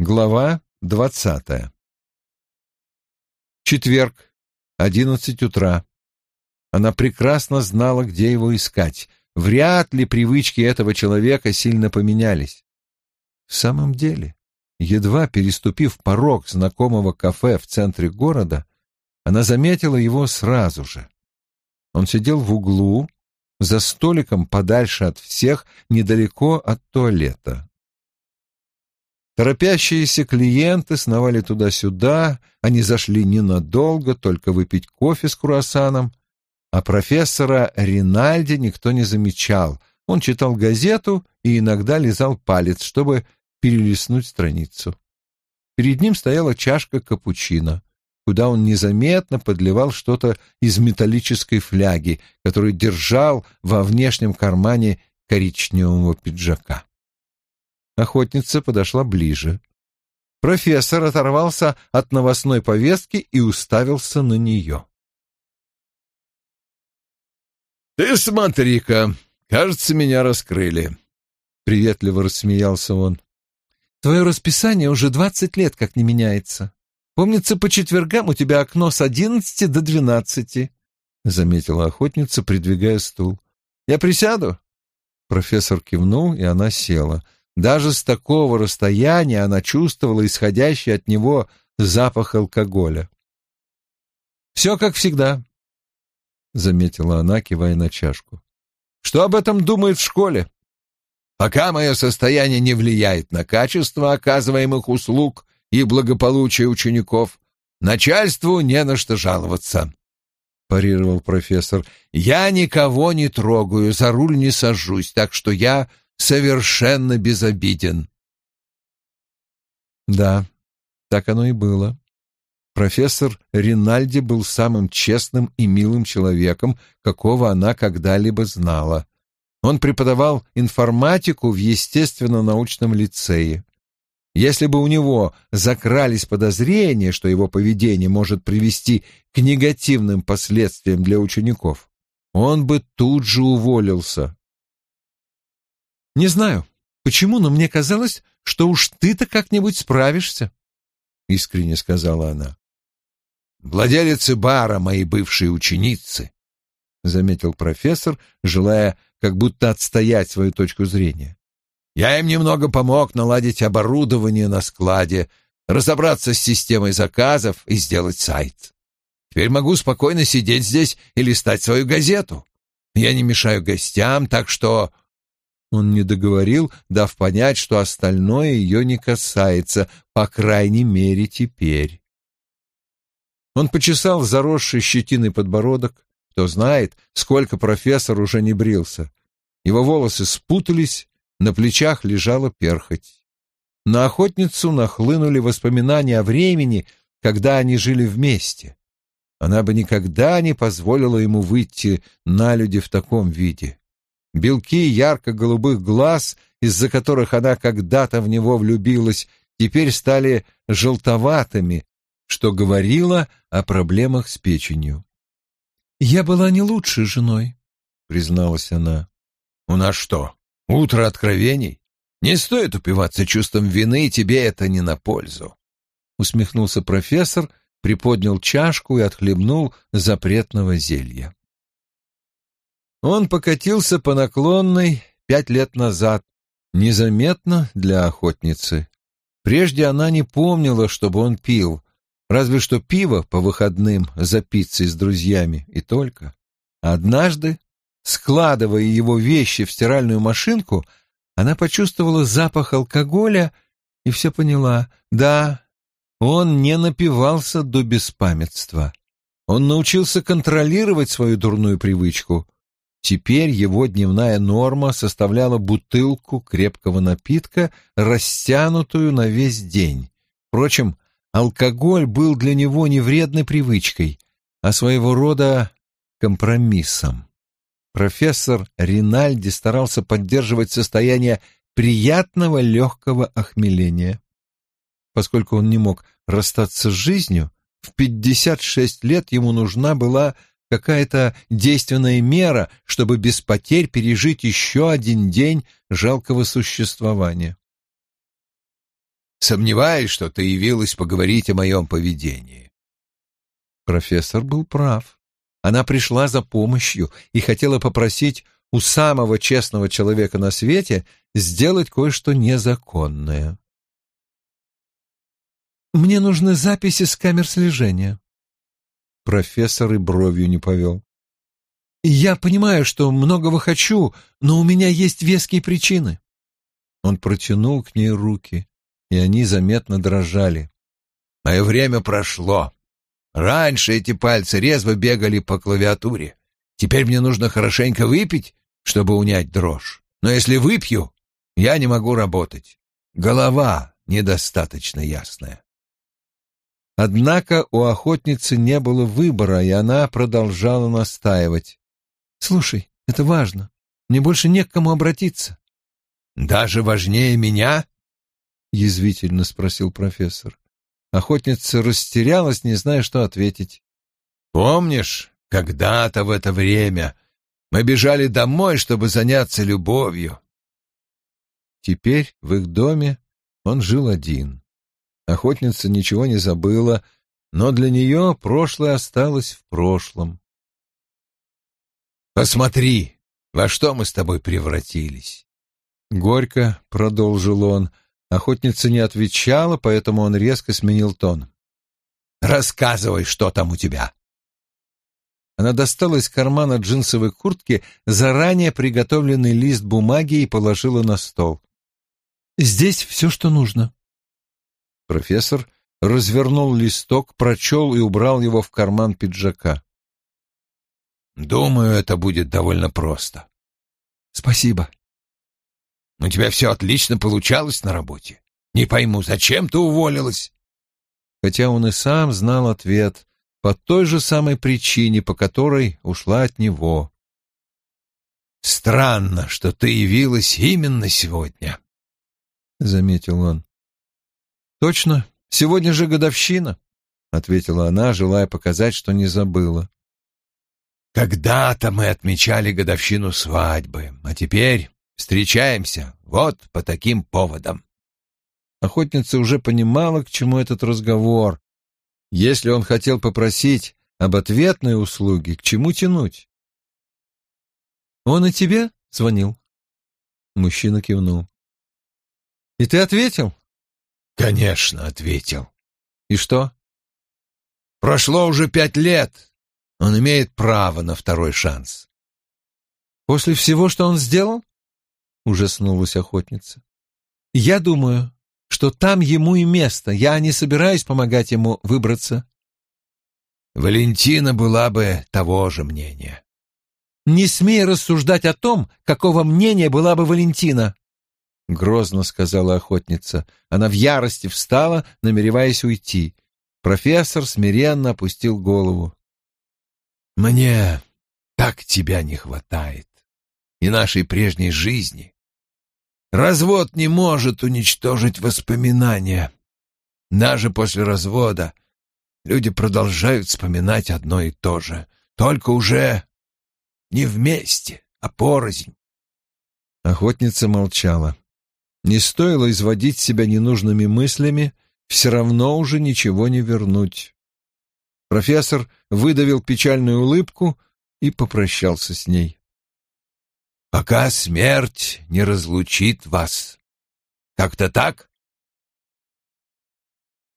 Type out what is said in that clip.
Глава двадцатая. Четверг, одиннадцать утра. Она прекрасно знала, где его искать. Вряд ли привычки этого человека сильно поменялись. В самом деле, едва переступив порог знакомого кафе в центре города, она заметила его сразу же. Он сидел в углу, за столиком подальше от всех, недалеко от туалета. Торопящиеся клиенты сновали туда-сюда, они зашли ненадолго, только выпить кофе с круассаном, а профессора Ринальди никто не замечал. Он читал газету и иногда лизал палец, чтобы перелистнуть страницу. Перед ним стояла чашка капучино, куда он незаметно подливал что-то из металлической фляги, которую держал во внешнем кармане коричневого пиджака. Охотница подошла ближе. Профессор оторвался от новостной повестки и уставился на нее. «Ты смотри-ка, кажется, меня раскрыли», — приветливо рассмеялся он. «Твое расписание уже двадцать лет как не меняется. Помнится, по четвергам у тебя окно с одиннадцати до двенадцати», — заметила охотница, придвигая стул. «Я присяду?» Профессор кивнул, и она села. Даже с такого расстояния она чувствовала исходящий от него запах алкоголя. «Все как всегда», — заметила она, кивая на чашку. «Что об этом думают в школе?» «Пока мое состояние не влияет на качество оказываемых услуг и благополучие учеников, начальству не на что жаловаться», — парировал профессор. «Я никого не трогаю, за руль не сажусь, так что я совершенно безобиден. Да, так оно и было. Профессор Ринальди был самым честным и милым человеком, какого она когда-либо знала. Он преподавал информатику в естественно-научном лицее. Если бы у него закрались подозрения, что его поведение может привести к негативным последствиям для учеников, он бы тут же уволился. Не знаю, почему, но мне казалось, что уж ты-то как-нибудь справишься, — искренне сказала она. «Владелицы бара мои бывшие ученицы», — заметил профессор, желая как будто отстоять свою точку зрения. «Я им немного помог наладить оборудование на складе, разобраться с системой заказов и сделать сайт. Теперь могу спокойно сидеть здесь и листать свою газету. Я не мешаю гостям, так что он не договорил, дав понять, что остальное ее не касается, по крайней мере, теперь. Он почесал заросший щетиной подбородок. Кто знает, сколько профессор уже не брился. Его волосы спутались, на плечах лежала перхоть. На охотницу нахлынули воспоминания о времени, когда они жили вместе. Она бы никогда не позволила ему выйти на люди в таком виде. Белки ярко-голубых глаз, из-за которых она когда-то в него влюбилась, теперь стали желтоватыми, что говорило о проблемах с печенью. «Я была не лучшей женой», — призналась она. «У нас что, утро откровений? Не стоит упиваться чувством вины, тебе это не на пользу», — усмехнулся профессор, приподнял чашку и отхлебнул запретного зелья. Он покатился по наклонной пять лет назад, незаметно для охотницы. Прежде она не помнила, чтобы он пил, разве что пиво по выходным за пиццей с друзьями, и только. Однажды, складывая его вещи в стиральную машинку, она почувствовала запах алкоголя и все поняла. Да, он не напивался до беспамятства. Он научился контролировать свою дурную привычку — Теперь его дневная норма составляла бутылку крепкого напитка, растянутую на весь день. Впрочем, алкоголь был для него не вредной привычкой, а своего рода компромиссом. Профессор Ринальди старался поддерживать состояние приятного легкого охмеления. Поскольку он не мог расстаться с жизнью, в 56 лет ему нужна была какая-то действенная мера, чтобы без потерь пережить еще один день жалкого существования. сомневаюсь, что ты явилась поговорить о моем поведении». Профессор был прав. Она пришла за помощью и хотела попросить у самого честного человека на свете сделать кое-что незаконное. «Мне нужны записи с камер слежения». Профессор и бровью не повел. «Я понимаю, что многого хочу, но у меня есть веские причины». Он протянул к ней руки, и они заметно дрожали. «Мое время прошло. Раньше эти пальцы резво бегали по клавиатуре. Теперь мне нужно хорошенько выпить, чтобы унять дрожь. Но если выпью, я не могу работать. Голова недостаточно ясная. Однако у охотницы не было выбора, и она продолжала настаивать. «Слушай, это важно. Мне больше не к кому обратиться». «Даже важнее меня?» — язвительно спросил профессор. Охотница растерялась, не зная, что ответить. «Помнишь, когда-то в это время мы бежали домой, чтобы заняться любовью?» Теперь в их доме он жил один. Охотница ничего не забыла, но для нее прошлое осталось в прошлом. «Посмотри, во что мы с тобой превратились!» Горько продолжил он. Охотница не отвечала, поэтому он резко сменил тон. «Рассказывай, что там у тебя!» Она достала из кармана джинсовой куртки заранее приготовленный лист бумаги и положила на стол. «Здесь все, что нужно». Профессор развернул листок, прочел и убрал его в карман пиджака. «Думаю, это будет довольно просто». «Спасибо». «У тебя все отлично получалось на работе. Не пойму, зачем ты уволилась?» Хотя он и сам знал ответ, по той же самой причине, по которой ушла от него. «Странно, что ты явилась именно сегодня», — заметил он. «Точно, сегодня же годовщина», — ответила она, желая показать, что не забыла. «Когда-то мы отмечали годовщину свадьбы, а теперь встречаемся вот по таким поводам». Охотница уже понимала, к чему этот разговор, если он хотел попросить об ответной услуге, к чему тянуть? «Он и тебе звонил?» Мужчина кивнул. «И ты ответил?» «Конечно, ответил». «И что?» «Прошло уже пять лет. Он имеет право на второй шанс». «После всего, что он сделал?» — ужаснулась охотница. «Я думаю, что там ему и место. Я не собираюсь помогать ему выбраться. Валентина была бы того же мнения. Не смей рассуждать о том, какого мнения была бы Валентина, — грозно сказала охотница. Она в ярости встала, намереваясь уйти. Профессор смиренно опустил голову. «Мне так тебя не хватает. И нашей прежней жизни. Развод не может уничтожить воспоминания. Даже после развода люди продолжают вспоминать одно и то же, только уже не вместе, а порознь. Охотница молчала. Не стоило изводить себя ненужными мыслями, все равно уже ничего не вернуть. Профессор выдавил печальную улыбку и попрощался с ней пока смерть не разлучит вас. Как-то так?